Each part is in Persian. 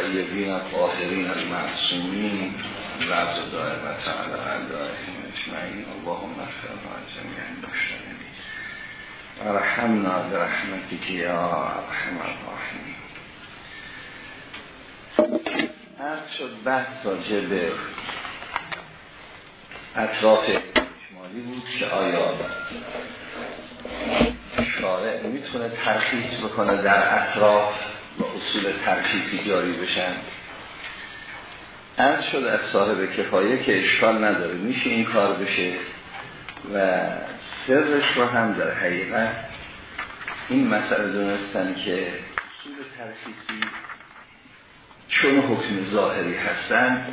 الطیبین الطاهرین المعصومین رضا دائمت علی اعدائهم اجمعین. اللهم اغفر لنا جميع المشتغلین ورحمنا برحمتك یا ارحم الراحمین. از شد بحث راجع به اطراف اجمالی بود که آیا شارع می‌تونه ترخیص بکنه در اطراف و اصول ترخیصی جاری بشن. از شد از صاحب کفایه که اشکال نداره. میشه این کار بشه و سرش رو هم در حقیقت این مسئله دونستن که اصول ترخیصی چون حکم ظاهری هستن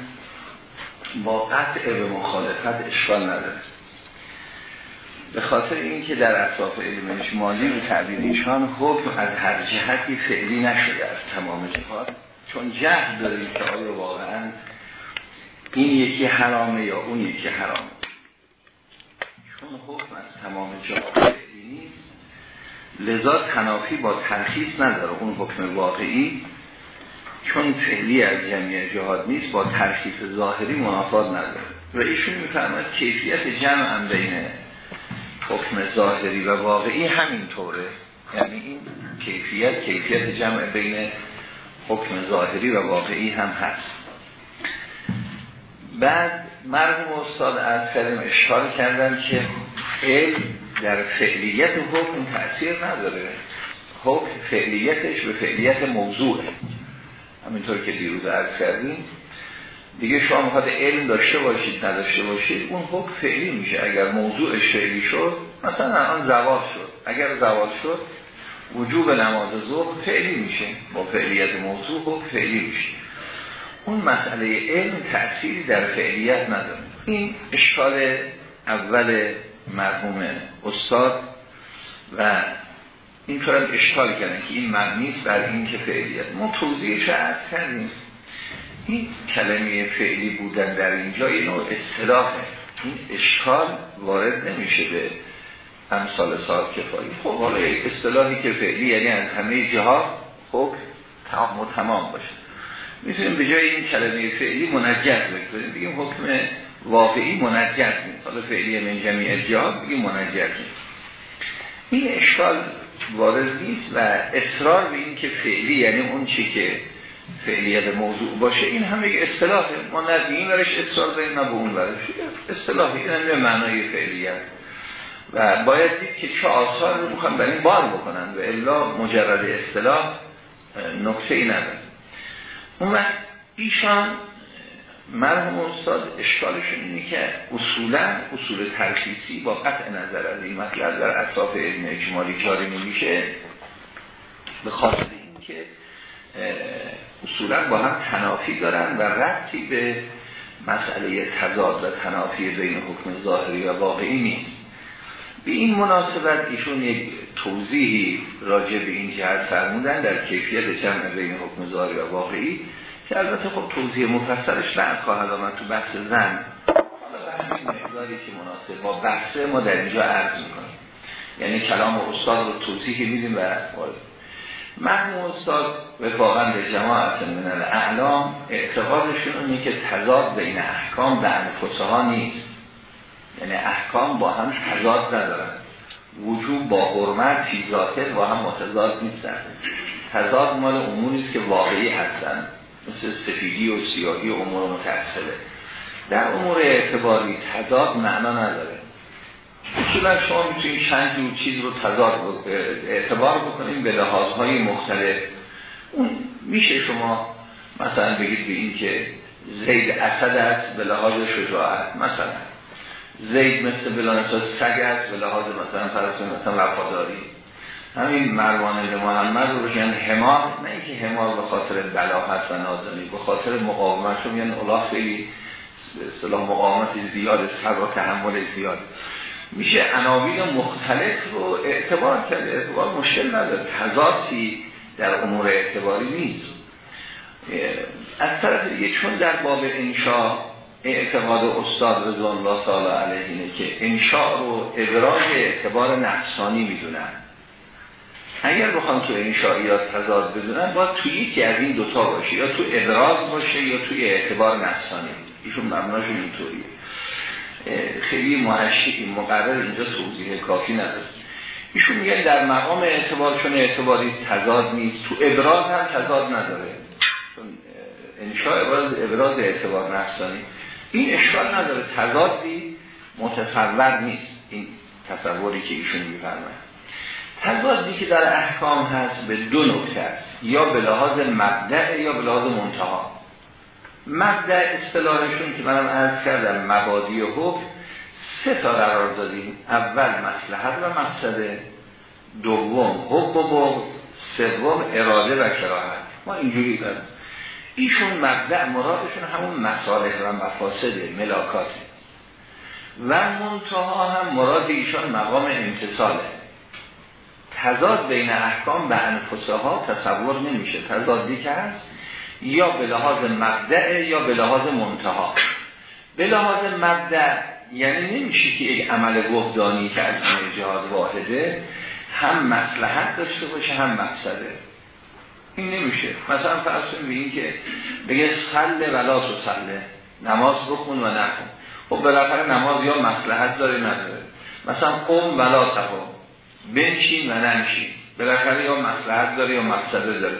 با قطع به مخالفت اشکال نداره. به خاطر اینکه در اطراف علم اجمالی به تعبیر ایشان حکم از هر جهتی فعلی نشده از تمام جهات چون جهد داریم که آیا واقعا این یکی حرامه یا اون یکی حرامه. چون حکم از تمام جهات فعلی نیست. لذا تنافی با ترخیص نداره اون حکم واقعی چون فعلی از جمعی جهاد نیست با ترخیص ظاهری منافات نداره. و ایشون میفرماد کیفیت جمع هم بینه حکم ظاهری و واقعی همین طوره یعنی این کیفیت کیفیت جمع بین حکم ظاهری و واقعی هم هست. بعد مرحوم استاد از کلم اشاره کردن که علم در فعلیت حکم تأثیر نداره. حکم فعلیتش به فعلیت موضوعه. همینطور که دیروز عرض کردیم دیگه شما می‌خواد علم داشته باشید نداشته باشید اون حکم فعلی میشه. اگر موضوع فعلی شد مثلا الان زوال شد. اگر زوال شد وجوب نماز ظهر فعلی میشه. با فعلیت موضوع حکم فعلی میشه. اون مسئله علم تأثیری در فعلیت نداره. این اشکال اول مرحوم استاد و این طورم اشکال کردن که این مبنیست بر این که فعلیت. ما توضیحش عرض کردیم. این کلمه فعلی بودن در اینجا این نوع این اشکال وارد نمیشه به امثال سال کفایی خب حالا اصطلاحی که فعلی یعنی از همه جها خب تمام و تمام باشه. می‌تونیم به جای این کلمه فعلی منجز بکنیم بگیم حکم واقعی منجز نیست. حالا فعلی من جمعی جها بگیم منجز نیست. این اشکال وارد نیست و اصرار به این که فعلی یعنی اون چی که فعلیت موضوع باشه این همه یک اصطلاحه. ما نه این ورش اصرار داریم نه به اون ورش. اصطلاحی این هم معنای فعلیت. و باید دید که چه آثار رو می‌خوان برای این بار بکنن. و الا مجرد اصطلاح نقطه ای نداره. اون وقت ایشان مرحوم استاد اشکالشون اینه که اصولا اصول ترخیصی با قطع نظر از این مطلب در اطراف علم اجمالی جاری نمیشه. به خاطر اینکه اصولا با هم تنافی دارن و ربطی به مسئله تضاد و تنافی بین حکم ظاهری و واقعی نیست. به این مناسبت ایشون یک توضیحی راجع به این جهت فرمودن در کیفیت جمع بین حکم ظاهری و واقعی که البته خب توضیح مفصلش بعد خواهد آمد تو بحث زن. مقداری که مناسب. با بحث ما در اینجا عرض می‌کنیم. یعنی کلام استاد رو توضیحی میدیم و مرحوم استاد وفاقا به جماعت من الاعلام اعتقادشون اینه که تضاد بین احکام انفسه ها نیست. یعنی احکام با هم تضاد ندارن. وجود با حرمت فی با هم متضاد نیستن. تضاد مال است که واقعی هستن. مثل سفیدی و سیاهی و امور متأصله در امور اعتباری تضاد معنا نداره. اصولا شما می‌تونید چند جور چیز رو تضاد اعتبار بکنید به لحاظهای مختلف؟ اون میشه شما مثلا بگید به این که زید اسد است به لحاظ شجاعت مثلا زید مثل بلانسا سگ است به لحاظ مثلا فرسون مثلا وفاداری. همین مروان محمد رو بگن حمار نه اینکه حمار به خاطر بلاحت و نازنی به خاطر مقاومت رو میگن الاغ خیلی مقاومت زیاد صبر و تحمل زیاد. میشه عناوین مختلف رو اعتبار کرد اعتبار مشکل نداره تضادی در امور اعتباری نیست. از طرف دیگه چون در باب انشاء اعتقاد استاد رضوان الله تعالی علیه اینه که انشاء رو ابراز اعتبار نفسانی می‌دونن. اگر بخوام تو انشائیات تضاد بدونن باید توی یکی از این دوتا باشه یا تو ابراز باشه یا توی اعتبار نفسانی. ایشون مبناشون اینطوریه. خیلی محشی مقرر اینجا توضیح کافی نداره. ایشون میگن در مقام اعتبار چون اعتباری تضاد نیست تو ابراز هم تضاد نداره. چون انشاء ابراز, ابراز اعتبار نفسانی. این اشکال نداره. تضادی متصور نیست. این تصوری که ایشون میفرماید. تضادی که در احکام هست به دو نکته است. یا به لحاظ مبدع یا به لحاظ منتها. مبدع اصطلاحشون که منم عرض کردم مبادی حکم. سه تا قرار دادیم. اول مسلحت و مقصده دوم حکم و بغض سوم اراده و کراهت ما اینجوری داریم. ایشون مبدع مرادشون همون مصالح و مفاسد ملاکاته و منتها هم مراد ایشان مقام امتصاله تضاد بین احکام به انفسه ها تصور نمیشه. تضادی که هست یا به لحاظ مبدع یا به لحاظ منتها به لحاظ مبدع یعنی نمیشه که یک عمل وحدانی که از این جهاز واحده هم مسلحت داشته باشه هم مقصده این نمیشه. مثلا فرض این که بگه سله ولا تو سله نماز بخون و نکن خب بالاخره نماز یا مسلحت داره نداره. مثلا قوم ولا تقوم بنشین و ننشین. بالاخره یا مسلحت داره یا مقصده داره.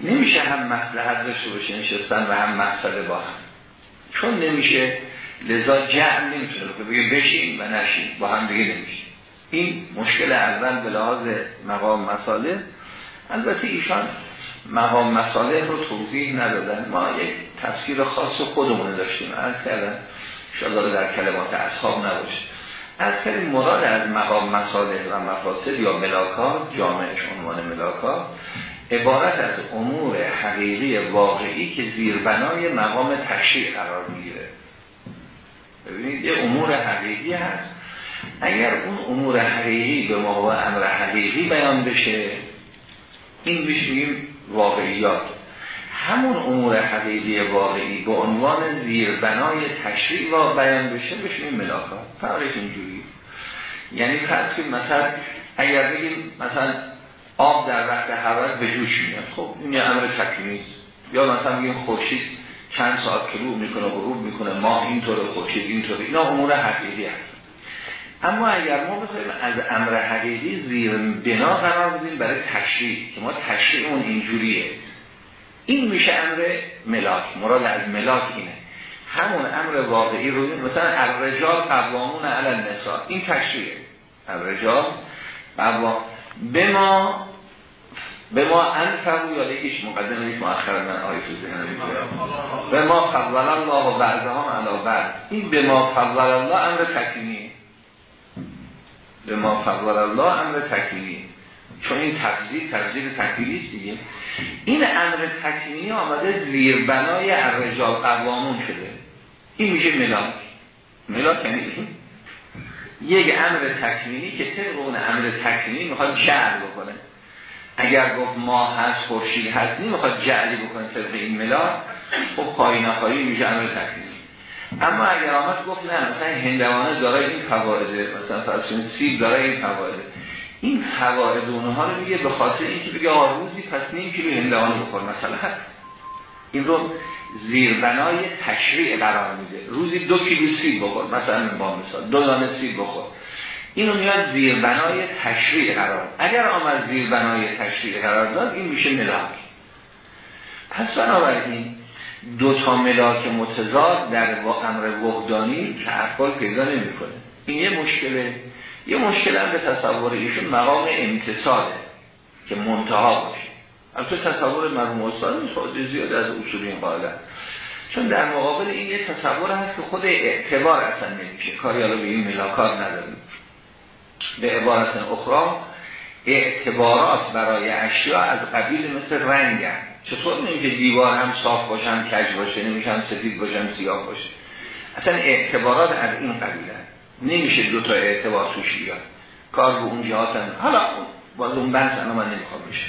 نمیشه هم مسلحت داشته باشه نشستن و هم مقصده با هم. چون نمیشه. لذا جمع نمی‌تونه که بگه بشین و نشین. با هم دیگه نمیشه. این مشکل اول به لحاظ مقام مساله. البته ایشان مقام مساله رو توضیح ندادن. ما یک تفسیر خاص خودمون داشتیم. از کردن شاید در کلمات اصحاب نباشه. از کردن مراد از مقام مساله و مفاسد یا ملاکات جامعش عنوان ملاکات عبارت از امور حقیقی واقعی که زیربنای مقام تشریع قرار می‌گیره. ببینید یه امور حقیقی هست. اگر اون امور حقیقی به موقع امر حقیقی بیان بشه این بشیم واقعیات. همون امور حقیقی واقعی به عنوان زیربنای تشریع و بیان بشه بشیم ملاکات فرقش اینجوری یعنی فرض مثلا اگر بگیم مثلا آب در وقت حوض به جوش میاد. خب این امر تکلیمی یا مثلا میگیم خورشید چند ساعت طلوع می‌کنه غروب می‌کنه ماه اینطور خورشید اینطور اینا امور حقیقی هست اما اگر ما بخوایم از امر حقیقی زیر بنا قرار بدیم برای تشریع که ما تشریعمون اینجوریه. این میشه امر ملاک. مراد از ملاک اینه. همون امر واقعی رو مثلا الرجال قوامون علی النساء. این تشریعه. الرجال قوام. به ما به ما انفقو یا یکیش مقدم یک مؤخر من آیه به ما فضل الله و بعضه هم علا بعض. این به ما فضل الله امر تکینی. به ما فضل الله امر تکینی. چون این تفضیل تفضیل تکینی دیگه. این امر تکینی آمده زیر بنای الرجال قوامون شده. این میشه ملاک. ملاک یعنی یک امر تکمینی که طبق اون امر تکمینی می‌خواد جعل بکنه. اگر گفت ما هست خورشید هست نمی‌خواد جعلی بکنه طبق این ملاد خب پای نخواهی میشه امر تکمینی اما اگر آمد گفت نه مثلا هندوانه دارای این فوائده مثلا فرسون سیب دارای این فوائده. این فواید اونها رو میگه به خاطر اینکه بگه آروزی پس نیم کیلو هندوانه بخور مثلا. این رو زیربنای تشریع قرار میده. روزی دو کیلو سیب بخور مثلا با مثال دو دانه سیب بخور. اینو میاد زیربنای تشریع قرار. اگر آمد زیربنای تشریع قرار داد این میشه ملاک. پس بنابراین دو تا ملاک متضاد در امر وحدانی تعقل پیدا نمی‌کنه. این یه مشکله. یه مشکل هم به تصور ایشون مقام امتصاله که منتها باشه. البته تصور مرحوم استاد زیاد از اصولین قائلن چون در مقابل این یه تصور هست که خود اعتبار اصلا نمیشه. کاری حالا به این ملاکات نداریم. به عبارت اخرى اعتبارات برای اشیا از قبیل مثل رنگ هم. چطور نمیشه دیوار هم صاف باشن کج باشه نمیشه هم سفید باشن سیاه باشه؟ اصلا اعتبارات از این قبیل هم. نمیشه دو تا اعتبار توش بیاد. کار به اون جهات هم حالا باز اون بحث انا من نمی‌خوام بشه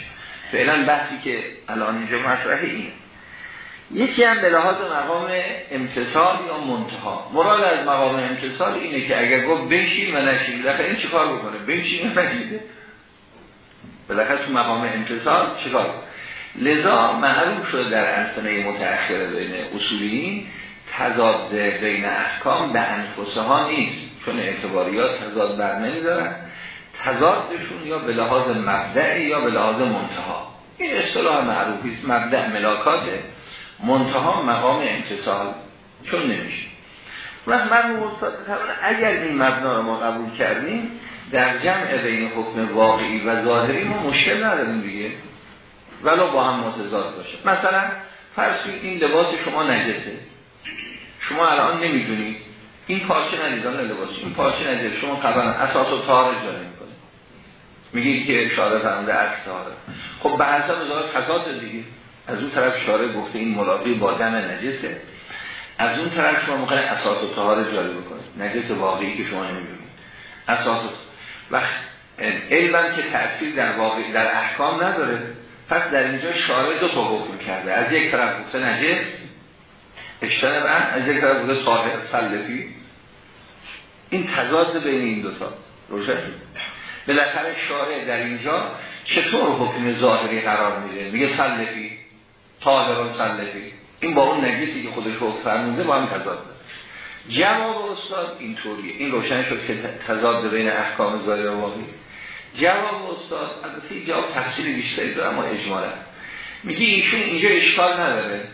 فعلا بحثی که الان اینجا مطرحه اینه. یکی هم به لحاظ مقام امتصال یا منتها. مراد از مقام امتصال اینه که اگر گفت بنشین و نشین دفعه این چی کار بکنه؟ بنشین و نشیده بالاخره تو مقام امتصال چیکار لذا معروف شده در انسانه متأخره بین اصولیین تضاد بین احکام به انفسه ها نیست. چون اعتباریات تضاد بر نمیدارن. تضادشون یا به لحاظ مبدع یا به لحاظ منتها. این اصطلاح معروفی است. مبدع ملاکات منتها مقام امتصال چون نمیشه. من اگر این مبنا رو ما قبول کردیم در جمع بین حکم واقعی و ظاهری ما مشکل نداریم دیگه. ولو با هم متضاد باشه. مثلا فرض این لباس شما نجسه. شما الان نمی‌دونید این پارچه ندیدان لباس. این پارچه نجسه. شما قبلا اساس و تاره جاری می‌کنه میگه که اشاره فرمده از خب به حسب فساد دیگه. از اون طرف شاره گفته این ملاقی با دم نجسه. از اون طرف شما می‌خواید اساس و تاره جاری بکنید. نجس واقعی که شما نمی‌دونید اساس وقت علم که تأثیر در واقع در احکام نداره. پس در اینجا شارع دو تا حکم کرده. از یک طرف گفته نجس اشتنه من از یک طرف گفته صاحب سلفی. این تضاد بین این دوتا روشن بالاخره شارع در اینجا چطور حکم ظاهری قرار میده؟ میگه سلفی. طاهران سلفی این با اون نجسی که خودش حکم فرمونده با هم تضاد جواب استاد اینطوریه این روشن شد که تضاد بین احکام ظاهر و واقعی جواب استاد البته جواب تفصیل بیشتری داره اما اجمالا. میگه ایشون اینجا اشکال نداره.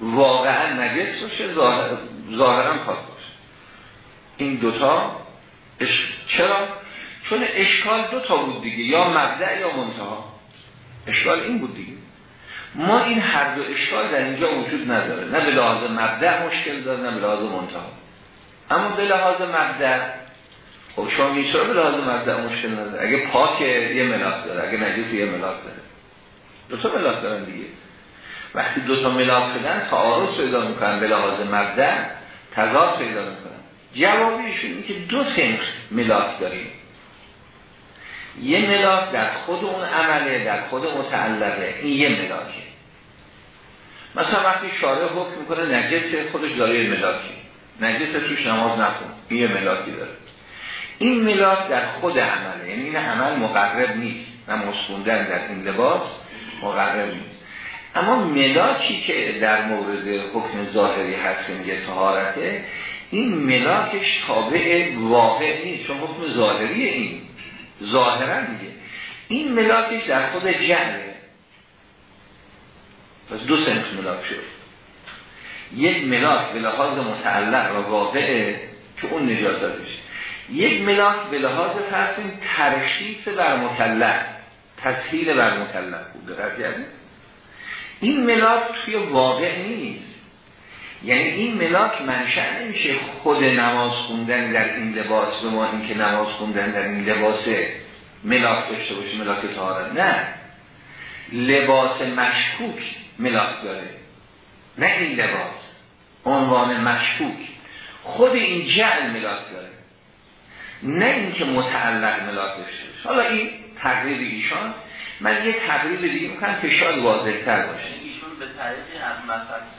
واقعا نجس باشه ظاهرا پاک باشه. این دوتا اش... چرا؟ چون اشکال دو تا بود دیگه یا مبدع یا منتها. اشکال این بود دیگه. ما این هر دو اشکال در اینجا وجود نداره. نه به لحاظ مبدع مشکل داره نه به لحاظ منتها اما به لحاظ مبدع خب شما میشه به لحاظ مبدع مشکل نداره؟ اگه پاک یه ملاک داره اگه نجس یه ملاک داره. دو تا ملاک دارن دیگه. وقتی دو تا ملاک بدن تعارض پیدا می‌کنن به لحاظ مبدع تضاد پیدا می‌کنن. جوابیشون این که دو سنخ ملاک داریم. یه ملاک در خود اون عمله در خود متعلقه. این یه ملاکه. مثلا وقتی شارع حکم می‌کنه نجس خودش داره ملاکی نجس توش نماز این یه ملاکی داره. این ملاک در خود عمله یعنی این عمل مقرب نیست. نه مسکوندن در این لباس مقرب نیست. اما ملاکی که در مورد حکم ظاهری هست میگه تهارته این ملاکش تابع واقع نیست چون حکم ظاهری این. ظاهرا میگه این ملاکش در خود جهره پس دو سنت ملاک شد. یک ملاک به لحاظ متعلق و واقعه که اون نجازتش یک ملاک به لحاظ فرسیم ترشیف بر مکلف تسهیل بر مکلف بوده این ملاک توی واقع نیست. یعنی این ملاک منشأ نمیشه خود نماز خوندن در این لباس به ما این که نماز خوندن در این لباس ملاک داشته باشه ملاک تهارت نه. لباس مشکوک ملاک داره. نه این لباس. عنوان مشکوک. خود این جعل ملاک داره. نه اینکه متعلق ملاک داشته حالا این تقریب ایشان من یه تقریب دیگه می‌کنم که شاید واضح تر باشه. ایشون به طریقی از مثل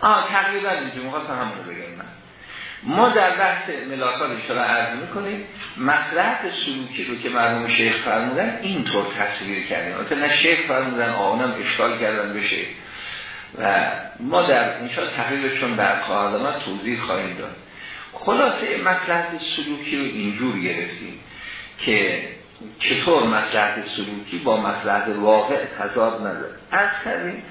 آه تقریبا اینجا می‌خواستم همون رو بگم من ما در بحث ملاکات اشترا عرض می‌کنیم مسلحت سلوکی رو که مرحوم شیخ فرمودن اینطور تصویر کردیم. البته نه شیخ فرمودن آنم اشکال کردن بشه و ما در اینشا تقریبشون بر خواهد توضیح خواهیم داد. خلاصه مسلحت سلوکی رو اینجور گرفتیم که چطور مسلحت سلوکی با مسلحت واقع تضاد نداره. از کردیم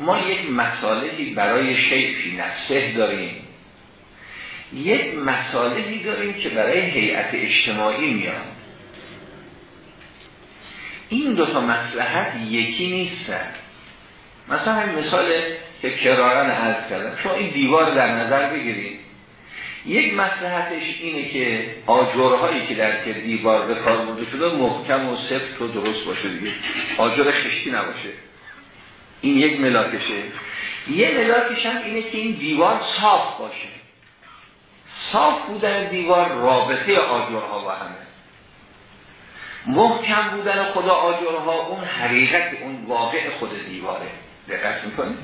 ما یک مسالهی برای شیخی نفسه داریم. یک مسالهی داریم که برای هیئت اجتماعی میان این دو تا مسلحت یکی نیستن. مثلا همین مثال که کرارن عرض کردم. شما این دیوار در نظر بگیرید. یک مسلحتش اینه که آجرهایی که در که دیوار به کار شده محکم و سفت و درست باشه دیگه. آجر خشتی نباشه. این یک ملاکشه. یه ملاکش هم اینه که این دیوار صاف باشه. صاف بودن دیوار رابطه آجرها با همه. محکم بودن خدا آجرها اون حقیقت اون واقع خود دیواره. دقت می‌کنید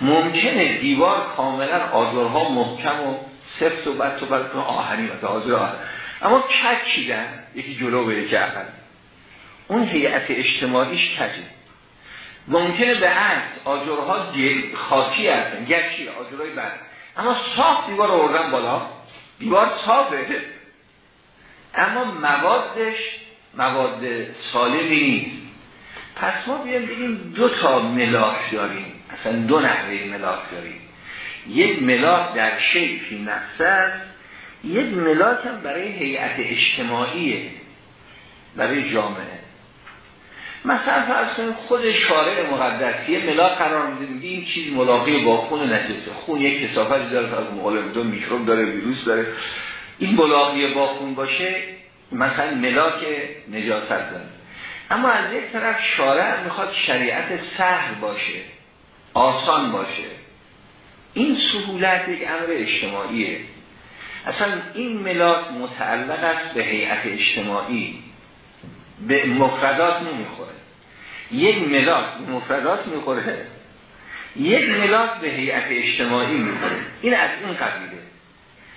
ممکنه دیوار کاملا آجرها محکم و سفت و بعد تو بعد آهنی و آجر آهنی اما کک چیدن؟ یکی جلو به یکی عقل اون هیئت اجتماعیش کجه؟ ممکنه به عرض آجرها خاکی هستن. گچی آجرهای بر اما صاف دیوار آوردن بالا. دیوار صافه. اما موادش مواد سالمی نیست. پس ما بیایم بگیم دو تا ملاک داریم اصلا دو نحوه ملاک داریم یک ملاک در شیفی نفسه یک ملاک هم برای هیئت اجتماعیه. برای جامعه. مثلا فرض کنیم خود شارع مقدس یه ملاک قرار میده این چیز ملاقی با خون نجسه خون یک کسافتی داره از مقالب دو میکروب داره ویروس داره. این ملاقی با خون باشه مثلا ملاک نجاست داره. اما از یک طرف شارع می‌خواد شریعت سهل باشه آسان باشه. این سهولت یک امر اجتماعیه. اصلا این ملاک متعلق است به هیئت اجتماعی. به مفردات نمی‌خوره. یک ملاک به مفردات می‌خوره یک ملاک به هیئت اجتماعی می‌خوره. این از این قبیله.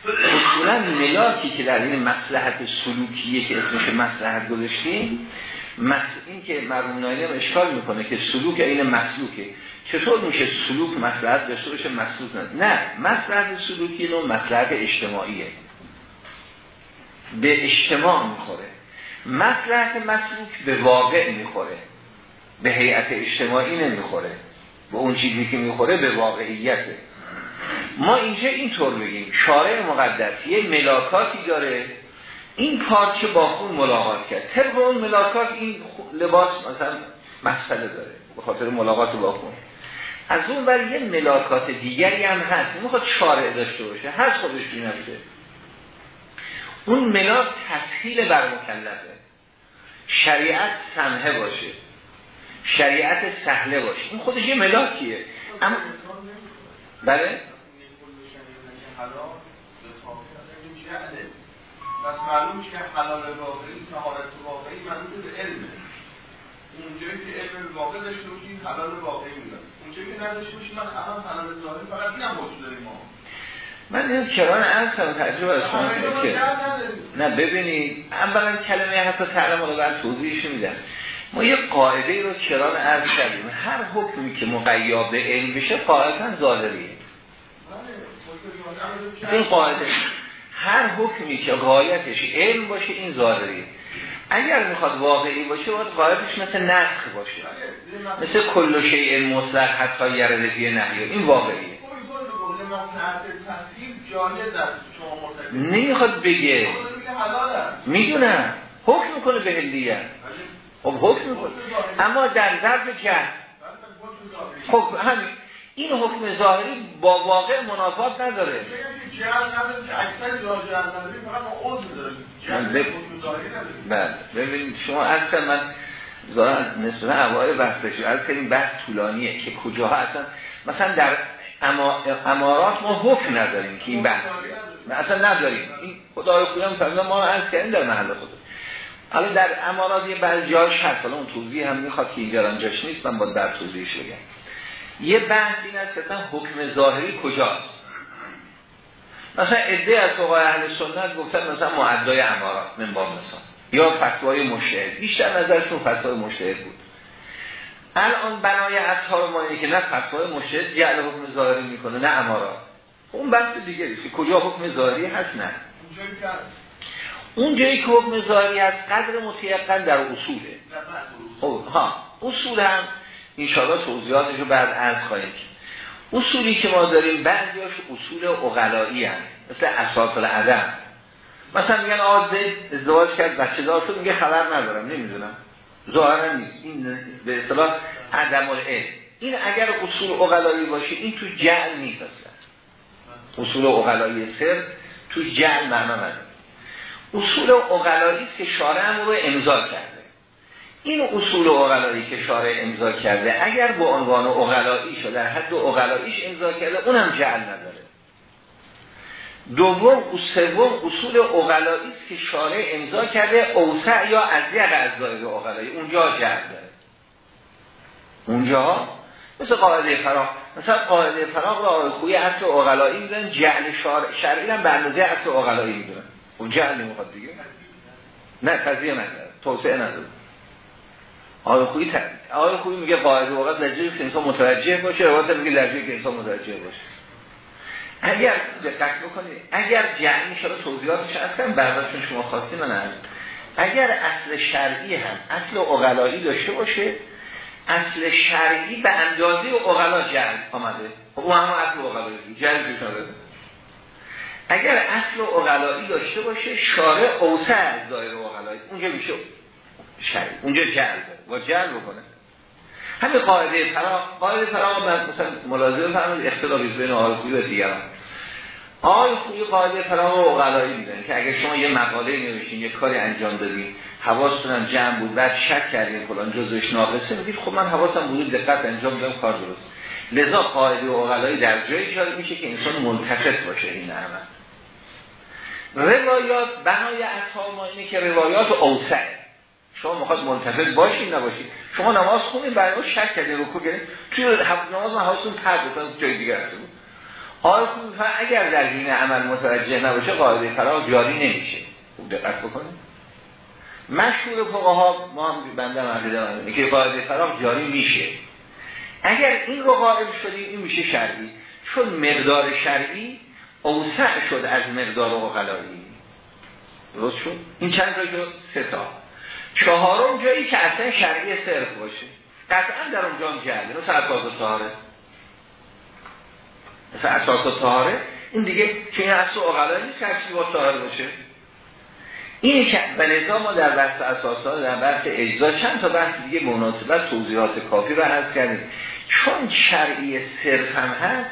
اصولا ملاکی که در این مسلحت سلوکیه که اسمش مسلحت گذاشتیم این که مرموم نایلی اشکال می‌کنه که سلوک این مسلوکه. چطور میشه سلوک مسلحت داشته باشه مسلوک نه نه مسلحت سلوکی نوع مسلحت اجتماعیه. به اجتماع می‌خوره. مسلحت مسلوک به واقع می‌خوره. به هیئت اجتماعی نمی‌خوره. به اون چیزی که می‌خوره به واقعیته ما اینجا اینطور بگیم شارع مقدس یه ملاکاتی داره. این پارچه با خون ملاقات کرد. طبق اون ملاکات این لباس مثلا مسئله داره. به خاطر ملاقات با خون. از اون بر یه ملاکات دیگری هم هست. می‌خواد شارع داشته باشه. هست خودش بینفته اون ملاک تسهیل بر مکلفه شریعت سمحه باشه. شریعت سهله باشه. این خودش یه ملاکیه. اما بله؟ پس معلوم میشه که حلال واقعی طهارت واقعی مربوط به علمه اونجایی که علم واقع داشته باشیم حلال واقعی میدن اونجایی که نداشته باشیم من الان حلال ظاهری فقط اینم داریم ما. من این کران از هم تجربه از شما که نه ببینید اولا کلمه حتی تعلم رو بعد توضیحش میدم. ما یه قاعده رو کران عرض کردیم. هر حکمی که مقیا به علم بشه قاعدتا ظاهریه. این قاعده هر حکمی که غایتش علم باشه این ظاهریه. اگر می‌خواد واقعی باشه باید قاعدش مثل نسخ باشه. مثل کل شیء مطلق حتی یرده نهی این واقعیه. نمی‌خواد بگه. می‌دونم حکم می‌کنه به هلیه خب حکم می‌کنه. اما در ظرف جهد خب همین. این حکم ظاهری با واقع منافات نداره. بله. ببینید شما اصلا من ظاهرا نصفه اوائل بحث بشید از کنیم بحث طولانیه. که کجاها اصلا؟ مثلا در امارات ما حکم نداریم که این بحث اصلا نداریم. این خدای خودم فهمیدم ما رو عرض کردیم در محل خود حالا در امارات یه بعضی جاش هست. حالا اون توضیح هم می‌خواد که اینجا جاش نیست. من با در توضیحش بگم. یه بحث این است که حکم ظاهری کجاست؟ مثلا عده از فقهای اهل سنت گفتن مثلا معدای امارات من با مثلا یا فتوای مشهد. بیشتر نظرشون فتوای مشهد بود. الان بنای اصحاب ما اینه که نه فتوای مشهد جعل حکم ظاهری می‌کنه نه امارات اون بحث دیگه که کجا حکم ظاهری هست؟ نه. اون جایی که حکم ظاهری هست قدر متیقن در اصوله. خب ها. اصول هم انشاءالله توضیحاتش رو بعد از خواهیم اصولی که ما داریم بعضیاش اصول اقلایی هم مثل اساس العدم مثلا میگن آز ازدواج کرد بچه دار شد میگه خبر ندارم نمی‌دونم. ظاهرا نیست. این به اصطلاح عدم العلم. این اگر اصول اقلایی باشه این تو جعل نیست اصول اقلایی سر تو جعل معنا نداره. اصول اقلایی که شارع رو امضا کرده. این اصول اقلایی که شارع امضا کرده اگر با عنوان اقلایی در حد اقلاییش امضا کرده اونم جعل نداره. دوم سوم اصول اقلایی که شارع امضا کرده اوسع یا ازیق از دایره اقلایی اونجا جعل داره. اونجا؟ مثل قاعده فراغ. مثلا قاعده فراغ را خوی اصل اقلایی می‌دونن جعل شرعی هم به اندازه اصل اقلایی می‌دونن. اون جعل نمی‌خواد دیگه. نه تضیه نداره. توسعه نداره. آقای خویی ت... آقای خویی میگه قاعده وقت لجه که انسان متوجه باشه روایت میگه لجه که انسان متوجه باشه. اگر دقت بکنید اگر جمعی شده توضیحاتش هستن بعدشون شما خواستی من هست اگر اصل شرعی هم اصل اقلایی داشته باشه اصل شرعی به اندازه اقلا جلب آمده. او هم اصل اقلایی جلب شده اگر اصل اقلایی داشته باشه شارع اوسع از دایره اقلایی اونجا میشه شرعی اونجا جلب و جلب بکنه. همین قاعده فراغ قاعده فراغ مثلا ملازم فرمود اختلافی بین آرزوی و دیگران. آقای خوی قاعده فراغ و اقلایی میدن که اگر شما یه مقاله نوشین یه کاری انجام دادین حواستون جمع بود بعد شک کردین فلان جزش ناقصه میگید خب من حواسم بود دقت انجام دادم کار درست. لذا قاعده و اقلایی در جایی ایجاد میشه که انسان منتفت باشه این عمل روایات بنای اصحاب ما اینه که روایات اوسعه. شما می‌خواد منتفض باشین نباشین. شما نماز خونید برای شک کردین رکوع کردین. توی نماز من حواستون پرد جای دیگه رفته بود. آقای اگر در دین عمل متوجه نباشه قاعده فراغ جاری نمیشه. خوب دقت بکنید. مشهور فقها ما هم بنده هم که قاعده فراغ جاری میشه. اگر این رو قائل شدیم این میشه شرعی. چون مقدار شرعی اوسع شد از مقدار اقلایی درست شد؟ این چند تا شد؟ سه تا. چهارم جایی که اصلا شرعی صرف باشه. قطعا در اونجا هم جلده مثل اساس طهاره مثل اساس طهاره این دیگه چون این اصل اقلایی نیست که با طهاره باشه. این که بلزا ما در بحث اساس در بحث اجزا چند تا بحث دیگه مناسبت توضیحات کافی رو هست کردیم. چون شرعی صرف هم هست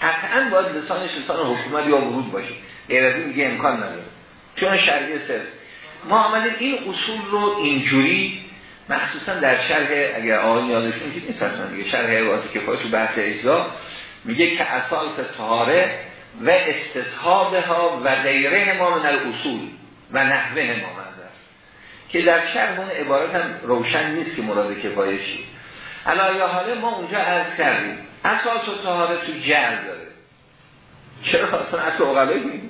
قطعا باید لسانش لسان حکومت یا ورود باشه. غیر از این میگه امکان نداره. چون شرعی صرف. ما این اصول رو اینجوری مخصوصا در شرح اگر آقای یادشون که نیست اصلا دیگه شرح عباسی که تو بحث اجزا میگه که اساس تهاره و استصحابه ها و غیره ما من الاصول و نحوه ما است که در شرح اون عبارت هم روشن نیست که مراد کفایه چیه. یا حاله ما اونجا عرض کردیم اساس و تهاره تو جل داره. چرا؟ اصلا اصل اقلایی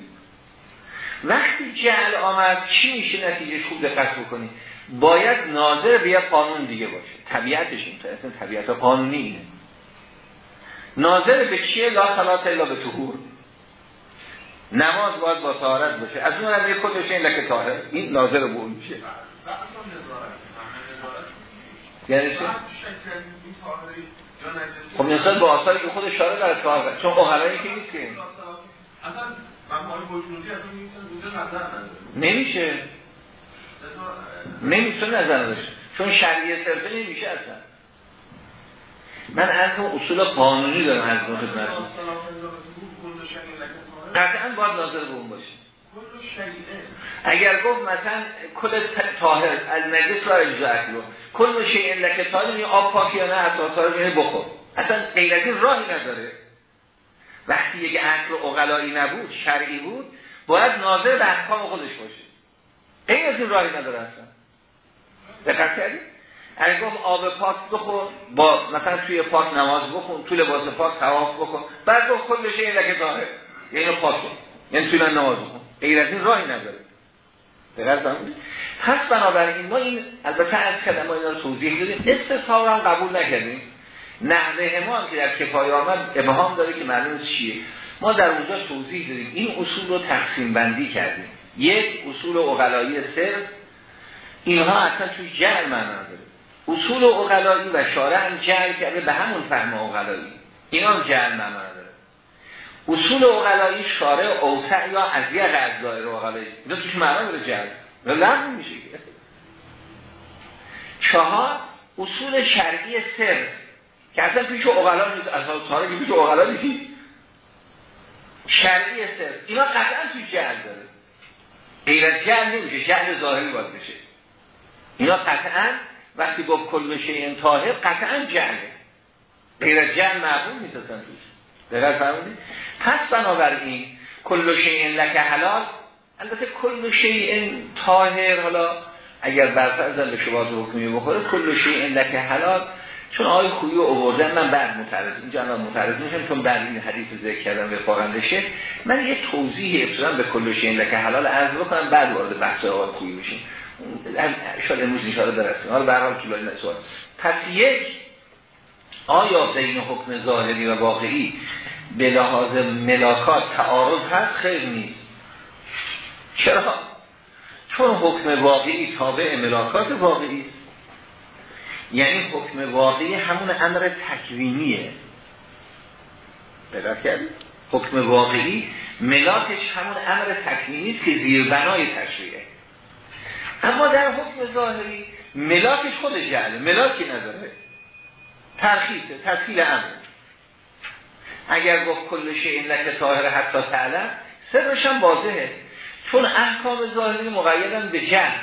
وقتی جعل آمد چی میشه نتیجه خوب دقت بکنید باید ناظر به قانون دیگه باشه. طبیعتش این اصلا طبیعت قانونی اینه. ناظر به چیه؟ لا صلات الا به طهور. نماز باید با طهارت باشه. از اون یه خودش این لکه طاهر. این ناظر به اون میشه یعنی چه؟ خب نسبت با آثاری که خود شاره در چون اوهرایی که نیست که نمیشه. نمیشه نظر داشت چون شریعه صرفه نمیشه اصلا. من از اصول قانونی دارم از اون خدمت قطعا باید ناظر به اون باشه اگر گفت مثلا کل طاهر از نجس را اجزا رو کل شیء لک طاهر آب پاکی یا نه اساسا رو بخور. اصلا از راهی نداره. وقتی یک اصل اقلایی نبود شرعی بود باید ناظر به احکام خودش باشه. این از این راهی نداره اصلا. دقت کردی؟ اگر گفت آب پاک بخور با مثلا توی پاک نماز بخون توی لباس پاک تواف بکن بعد گفت خود بشه این لکه ظاهر. یعنی پاک کن. یعنی توی نماز بخون. غیر از این راهی نداره. دقت پس بنابراین ما این البته از کلمه اینا رو توضیح دادیم استصحاب هم قبول نکردیم. نحوه ما هم که در کفایه آمد ابهام داره که معلوم چیه. ما در اونجا توضیح دادیم. این اصول رو تقسیم بندی کردیم. یک اصول اقلایی صرف. اینها اصلا توی جعل معنا داره. اصول اقلایی و شارع هم جعل کرده به همون فهم اقلایی. اینا هم جعل معنا داره. اصول اقلایی شارع اوسع یا از یک از دائره اقلایی. اینا توش معنا داره جعل لغو میشه چهار اصول شرعی صرف. که اصلا پیش اقلا نیست اصلا تاره که پیش اقلا نیست شرعی صرف اینا قطعا توی جهل داره. غیر از جهل نمیشه جهل ظاهری باید بشه. اینا قطعا وقتی با کل بشه این طاهر قطعا جهله. غیر از جهل معقول نیست اصلا توش. دقیق فرمودید پس بنابراین کل شیء لک حلال البته کل شیء طاهر حالا اگر برفرضن به شباهت حکمی بخوره کل شیء لک حلال چون آقای خویی اووردن من بعد متعرض اینجا الان متعرض میشم چون بعد این حدیث ذکر کردم به فارندشه من یه توضیح ابتدا به کل این لکه حلال عرض بکنم بعد وارد بحث آقای خویی میشیم شاید امروز انشاءالله برسیم حالا طولانی نسوال پس یک آیا بین حکم ظاهری و واقعی به لحاظ ملاکات تعارض هست؟ خیر نیست. چرا؟ چون حکم واقعی تابع ملاکات واقعی یعنی حکم واقعی همون امر تکوینیه. پیدا کردید حکم واقعی ملاکش همون امر تکوینی است که زیربنای تشریعه. اما در حکم ظاهری ملاکش خود جعله ملاکی نداره. ترخیصه تسهیل امر. اگر گفت کل این لک طاهر حتی تعلم سرش هم واضحه. چون احکام ظاهری مقیدن به جهل.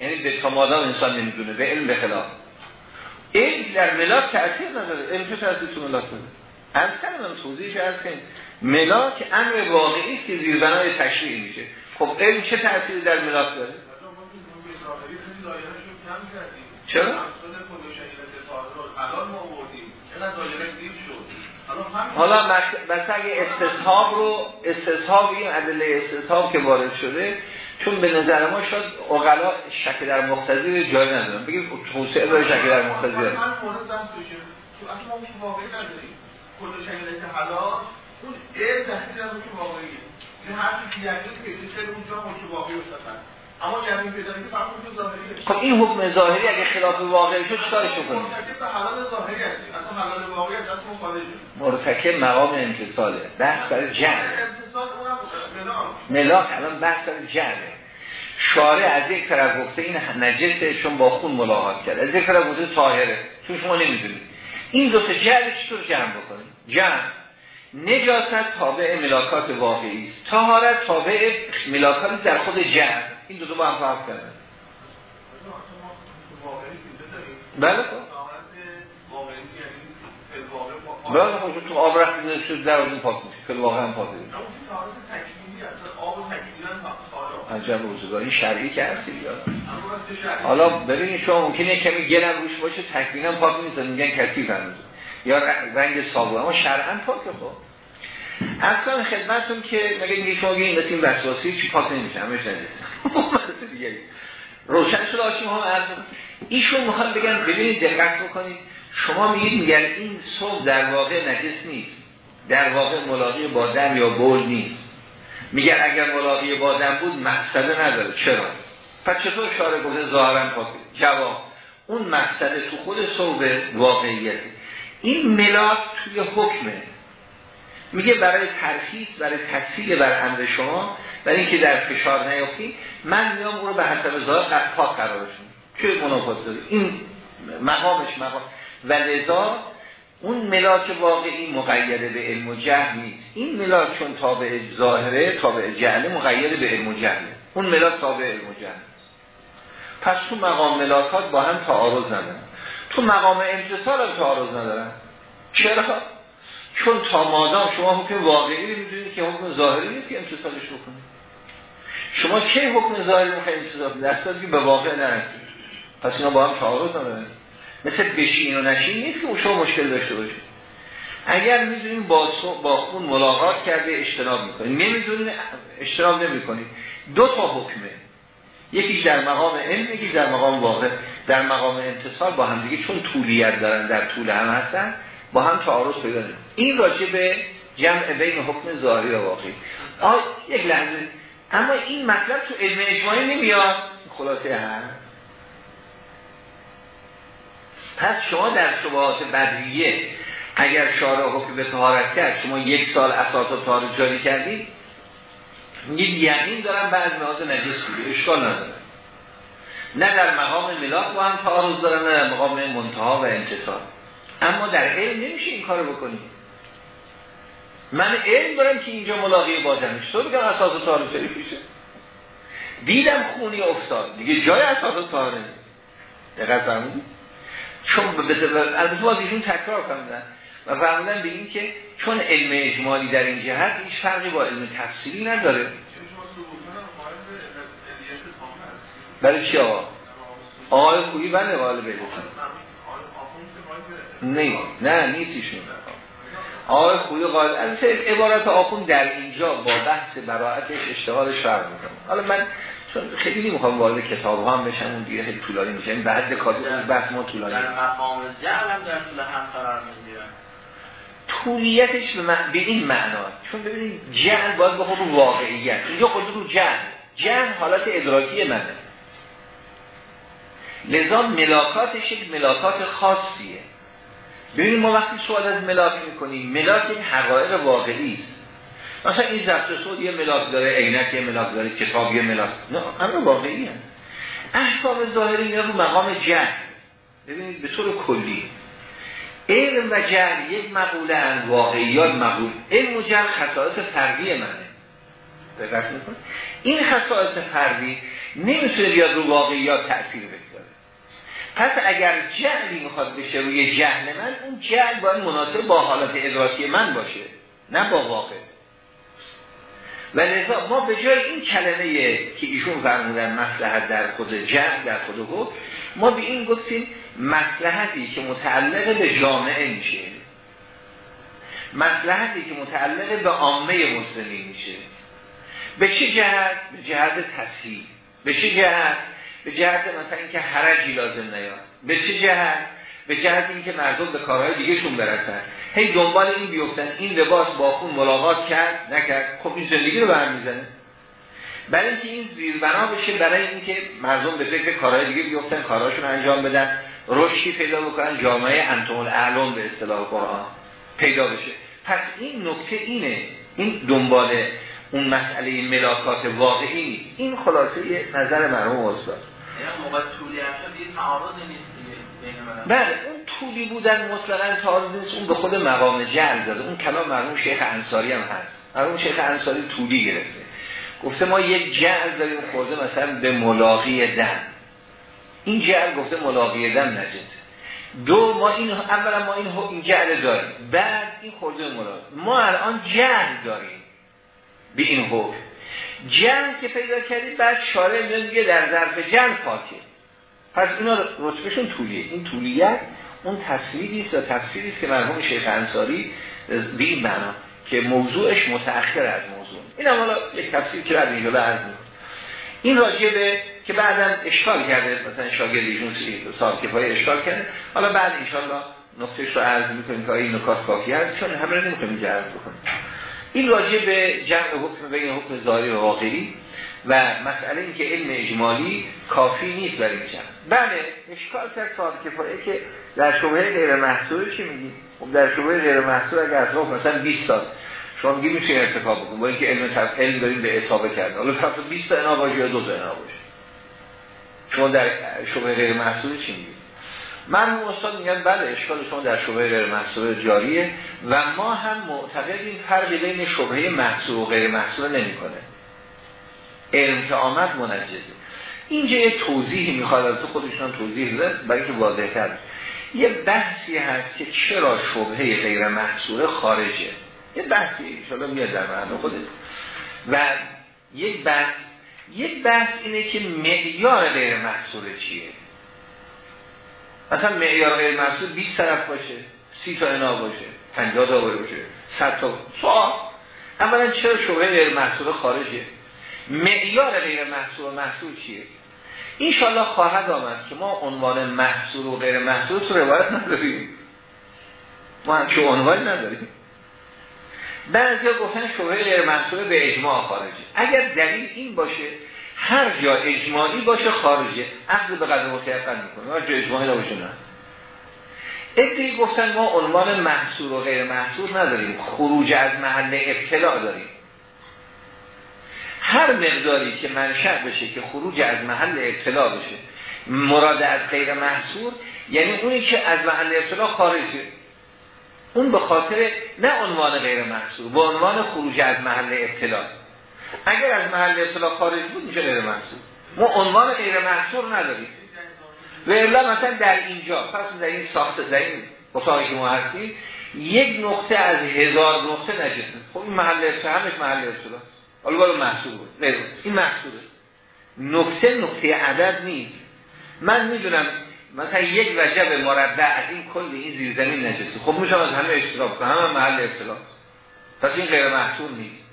یعنی به تمادام انسان نمی‌دونه به علم به خلاف. علم در ملاک تأثیر نداره. علم چه تأثیر تو ملاک داره از کردم توضیحش از کنید ملاک امر واقعی است که زیربنای تشریع میشه. خب علم چه تأثیری در ملاک داره؟ چرا؟ حالا مثلا اگه استصحاب رو استصحاب این عدله استصحاب که وارد شده چون به نظر ما شاید اقلا شک در مختزیر جای ندارم. بگید توسعه داره شک در اصلا شکل حلال اون علم تحصیل از که واقعیه این که یکی که پیدا اونجا حکم واقعی اما جمعی پیدا که ظاهریه خب این حکم ظاهری اگه خلاف واقعی شد چیکارش کنیم مرتکب حلال ظاهری هست اصلا حلال واقعی از مرتکب مقام امتصاله بحث برای جمع. ملاک الان بحث برای جمعه. شارع از یک طرف گفته این نجسه چون با خون ملاحات کرد. از یک طرف گفته طاهره. چون شما نمی‌دونید. این دو تا جعل چطور جمع بکنیم؟ جمع. نجاست تابع ملاکات واقعی است. طهارت تابع ملاکات در خود جمع. این دو دو با هم فرق کردن. بله خب. بله خب تو آب رخت شد در اون پاک میشه. که واقعا پاک میشه. عجب روزگار این شرعی که هستی حالا ببینید شما ممکنه کمی گلم روش باشه تکوینم پاک نیست. میگن کثیف هنوز یا رنگ صابون اما شرعا پاکه خب. اصلا خدمتتون که مگه میگه شما این این وسواسی چی پاک نمیشه؟ همش نجس روشن شد آشیم هم از ایشون می‌خوان بگن ببینید دقت بکنید. شما میگید میگن این صبح در واقع نجس نیست. در واقع ملاقی با دم یا بول نیست. میگن اگر ملاقی با دم بود مقصده نداره. چرا؟ پس چطور شاره گفته ظاهرا پاکه جواب اون مقصده تو خود صوب واقعیت. این ملاک توی حکمه. میگه برای ترخیص برای تحصیل بر امر شما برای اینکه در فشار نیافتی من میام او رو به حسب ظاهر پاک قرارشون چه داره این مقامش مقام. و لذا اون ملاک واقعی مقیده به علم و جهل نیست. این ملاک چون تابع ظاهره تابع جهل مقید به علم و جهل. اون ملاک تابع علم و جهل پس تو مقام ملاکات با هم تعارض ندارن. تو مقام امتصال هم تعارض ندارن. چرا؟ چون تا مادام شما حکم واقعی می‌دونید که حکم ظاهری نیست که امتصالش بکنید. شما چه حکم ظاهری می‌خواید امتصال دست که به واقع نرسید پس اینا با هم تعارض ندارن. مثل بشین و نشین نیست که شما مشکل داشته باشید. اگر می‌دونیم با, با خون ملاقات کرده اجتناب می‌کنید. نمی‌دونید اجتناب نمی‌کنید. دو تا حکمه. یکی در مقام علم یکی در مقام واقع. در مقام انتصال با هم دیگه چون طولیت دارن در طول هم هستن با هم تعارض پیدا این راجع به جمع بین حکم ظاهری و واقعی. یک لحظه. اما این مطلب تو علم اجماعی نمیاد. خلاصه هست پس شما در شبهات بدریه اگر شارع حکم به تهارت کرد شما یک سال اساس و جاری کردید میگید یقین دارم بعد ناز نجس بودی اشکال نداره. نه در مقام ملاک با هم تعارض دارن نه در مقام منتها و انتصال اما در علم نمیشه این کارو بکنید من علم دارم که اینجا ملاقی بازم تو بگم اساس تهارت جاری میشه؟ دیدم خونی افتاد. دیگه جای اساس تهارت دقیق فرمودید؟ چون به البته باز ایشون تکرار کردن و فرمودن به این که چون علم اجمالی در این جهت هیچ فرقی با علم تفصیلی نداره. برای چی آقا؟ آقای خویی بله قال نه نه نیست ایشون. آقای خویی قال البته عبارت آخون در اینجا با بحث براعتش اشتغالش فرق می‌کنه. حالا من چون خیلی نمی‌خوام وارد کتاب هم بشم اون دیگه خیلی طولانی میشه. این بعد کاتب بحث ما طولانی. در مقام جعل هم در طول هم قرار می‌گیرن طولیتش به, به این معنا. چون ببینید جهل باید به خود واقعیت. اینجا خود رو جهل. جهل حالت ادراکی منه. لذا ملاکاتش یک ملاکات خاصیه. ببینید ما وقتی سوال از ملاک می‌کنیم ملاک یک حقایق واقعی است. مثلا این زفت صوت یه ملاک داره عینک یه ملاک داره کتاب یه ملاک نه امر واقعی هست احکام ظاهری اینا رو مقام جهل. ببینید به طور کلی. علم و جهل یک مقوله واقعیات مقول علم و جهل خصائص فردی منه. دقت میکن این خصائص فردی نمی‌تونه بیاد رو واقعیات تأثیر بگذاره. پس اگر جهلی می‌خواد بشه روی جهل من اون جهل باید مناسب با حالت ادراکی من باشه نه با واقع. و لذا ما به جای این کلمه که ایشون فرمودن مسلحت در خود جهل در خود حکم ما به این گفتیم مسلحتی که متعلق به جامعه میشه مسلحتی که متعلق به عامه مسلمین میشه به چه جهت؟ به جهت تصحیح به چه جهت؟ به جهت مثلا اینکه حرجی لازم نیاد به چه جهت؟ به جهت اینکه مردم به کارهای دیگه شون برسن هی دنبال این بیفتن. این لباس با خون ملاقات کرد نکرد. خب این زندگی رو برمیزنه. برای اینکه این زیربنا بشه برای اینکه مردم به فکر کارهای دیگه بیفتن کارهاشون انجام بدن رشدی پیدا بکنن جامعه انتم الاعلام به اصطلاح قرآن پیدا بشه. پس این نکته اینه. این دنبال اون مسئله ملاکات واقعی نیست. این خلاصه نظر مرحوم استاد یعنی موقع طولی نیست بله اون طولی بودن مطلقا تعارض نیست اون به خود مقام جل داده. اون کلام مرحوم شیخ انصاری هم هست. مرحوم شیخ انصاری طولی گرفته. گفته ما یک جعل داریم خورده مثلا به ملاقی دن این جعل گفته ملاقی دن نجس. دو ما این اولا ما این این جعل داریم. بعد این خورده ملاقی. ما الان جعل داریم به این حکم. جعل که پیدا کردیم بعد شارع میگه در ظرف جعل پاکه. پس اینا رتبهشون طولیه. این طولیت اون تصویری است و تفسیری است که مرحوم شیخ انصاری به این معنا که موضوعش متأخر از موضوع. این هم حالا یک تفسیر که بعد اینجا عرض این راجعه به که بعدا اشکال کرده مثلا شاگرد ایشون سال کفای اشکال کرده. حالا بعد انشالله نقطهش رو عرض می‌کنیم که این نکات کافی هست چون همه رو نمی‌تونیم اینجا بکنیم. این راجعه به جمع حکم بین حکم ظاهری و واقعی. و مسئله این که علم اجمالی کافی نیست برای این بله اشکال کرد صاحب کفایه که در شبهه غیر محصول چی میگی؟ خب در شبهه غیر محصول اگر اطراف مثلا 20 تا شما میگی میشه ارتکاب بکن با اینکه علم طرف علم داریم به حساب کرد حالا طرف 20 تا انا باشه یا دو تا انا باشه شما در شبهه غیر محصول چی میگی؟ من استاد میگن بله اشکال شما در شبهه غیر محصول جاریه و ما هم معتقدیم فرق بین شبهه محصول و غیر محصول نمی‌کنه علم که آمد منجزه اینجا یه توضیحی می‌خواد از تو خودشون توضیح بده برای که واضح تر یه بحثی هست که چرا شبهه غیر محصوره خارجه. یه بحثی شما میاد در معنی خودت. و یک بحث یک بحث اینه که معیار غیر محصوره چیه؟ مثلا معیار غیر محصول 20 طرف باشه 30 تا انا باشه 50 تا باشه 100 تا. سوال. اولا چرا شبهه غیر محصوره خارجه؟ معیار غیر محصول و محصول چیه؟ اینشالله خواهد آمد که ما عنوان محصول و غیر محصول تو روایت نداریم. ما هم چه عنوان نداریم. بعضی ها گفتن شبهه غیر محصول به اجماع خارجه. اگر دلیل این باشه هر جا اجماعی باشه خارجه. اخذ به قدر متیقن می‌کنه. هر جا اجماعی باشه نه. ادهی گفتن ما عنوان محصول و غیر محصول نداریم. خروج از محل ابتلاع داریم. هر مقداری که منشأ بشه که خروج از محل ابتلا بشه مراد از غیر محصور یعنی اونی که از محل ابتلا خارجه. اون به خاطر نه عنوان غیر محصور به عنوان خروج از محل ابتلا. اگر از محل ابتلا خارج بود میشه غیر محصور ما عنوان غیر محصور نداریم. و الا مثلا در اینجا پس در این ساخت در این اتاقی که ما هستیم یک نقطه از هزار نقطه نجسه خب این محل ابتلا همش محل ابتلا حالا باید محصول این محصوله نقطه نقطه عدد نیست. من می‌دونم مثلا یک وجب مربع از این کل این زیرزمین نجسه خب میشم از همه اشتراک کنم همه محل اختلاف پس این غیر محصول نیست.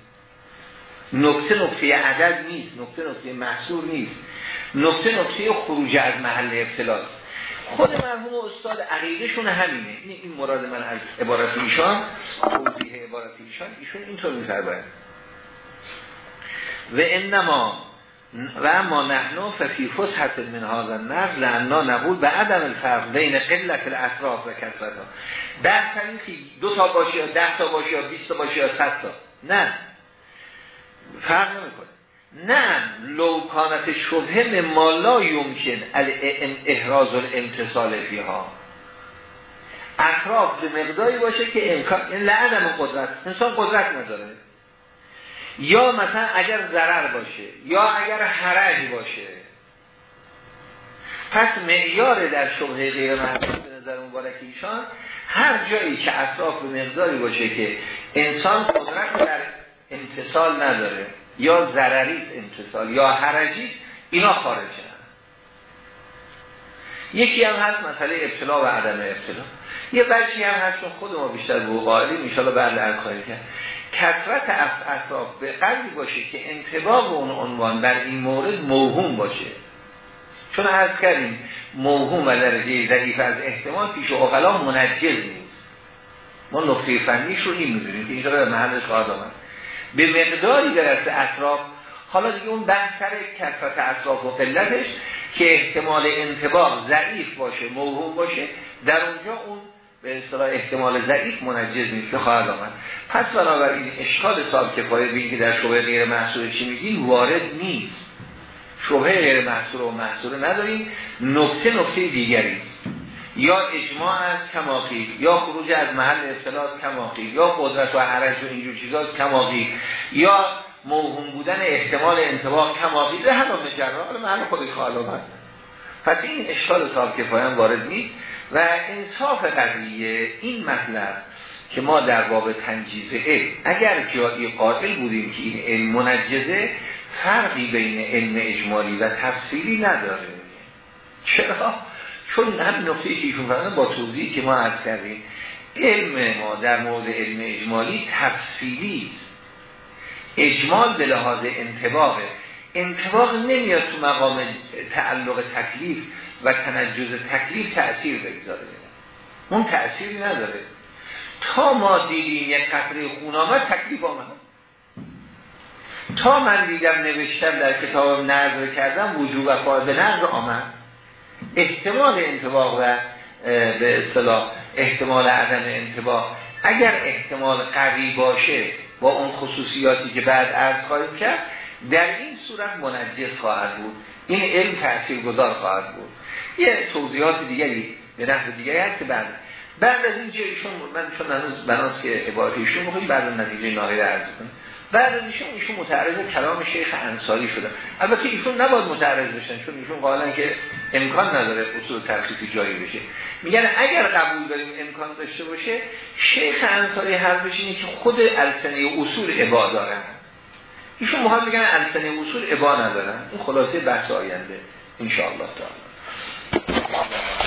نکته نکته عدد نیست. نکته نکته محصور نیست. نکته نکته خروج از محل ابتلاس خود مرحوم استاد عقیدهشون همینه. این, مراد من از عبارت ایشان توضیح عبارت ایشان. ایشون اینطور میفرمایند و انما و ما نحنو ففی فسحت من هذا النقل لعنا نقول به عدم الفرق بین قلت الاطراف و کسرت ها در که دو تا باشه یا ده تا باشه یا بیست تا باشه یا صد تا. نه. فرق نمی‌کنه. نه. لو کانت شبه ما لا یمکن احراز الانتصال فیها. اطراف به مقداری باشه که امکان این لعدم قدرت. انسان قدرت نداره. یا مثلا اگر ضرر باشه یا اگر حرج باشه. پس معیار در شبه غیر محبوب به نظر مبارک ایشان هر جایی که اطراف به مقداری باشه که انسان قدرت در انتصال نداره یا ضرری انتصال یا حرجی اینا خارجه یکی هم هست مسئله ابتلا و عدم ابتلا. یه بچی هم هست که خود ما بیشتر به قائلی میشالا بعد کاری کرد. کثرت اطراف به قلبی باشه که انتباه اون عنوان در این مورد موهوم باشه. چون از کردیم موهوم و درجه ضعیف از احتمال پیش اقلا منجز نیست. ما نقطه فنیش رو این می‌دونیم که اینجا به محلش خواهد آمد. به مقداری برسه اطراف حالا دیگه اون بحث سر کثرت اطراف و قلتش که احتمال انتباه ضعیف باشه موهوم باشه در اونجا اون به اصطلاح احتمال ضعیف منجز نیست که خواهد آمد. پس بنابراین اشکال صاحب کفایه بین که در شبه غیر محصول چی میگیم وارد نیست. شبه غیر محصول و محصول نداریم نکته نکته دیگری یا اجماع از کماقی یا خروج از محل اختلاس کماقی یا قدرت و حرج و اینجور چیزاست کماقی یا موهوم بودن احتمال انتباه کماقی به همه مجرد حالا محل خودش خواهد آمد. پس این اشکال صاحب کفایه وارد نیست. و انصاف قضیه این مطلب که ما در باب تنجیز علم اگر جایی قائل بودیم که این علم منجزه فرقی بین علم اجمالی و تفسیری نداره. چرا؟ چون هم نقطه ایشون با توضیحی که ما عرض کردیم علم ما در مورد علم اجمالی تفصیلی است. اجمال به لحاظ انتباقه. انتباق نمیاد تو مقام تعلق تکلیف. و تنجز تکلیف تأثیر بگذاره. اون تأثیری نداره. تا ما دیدیم یک قطره خون آمد تکلیف آمد. تا من دیدم نوشتم در کتاب نظر کردم وجود و فاید نظر آمد. احتمال انتباق و به اصطلاح احتمال عدم انتباق اگر احتمال قوی باشه با اون خصوصیاتی که بعد عرض خواهیم کرد در این صورت منجز خواهد بود. این علم تأثیر گذار خواهد بود. یه توضیحات دیگری به نحو دیگری هست که بعد بعد از اینجا ایشون من چون هنوز بناس که عبارت ایشون میخواییم بعد نتیجه ناهی عرض کنیم بعد از ایشون ایشون متعرض کلام شیخ انصاری شده. البته ایشون نباید متعرض بشن چون ایشون قائلن که امکان نداره اصول ترخیصی جایی بشه. میگن اگر قبول داریم امکان داشته باشه شیخ انصاری حرفش اینه که خود السنه اصول عبا دارن. ایشون مهم میگن السنه اصول ابا ندارن. این خلاصه بحث آینده ان شاء تعالی.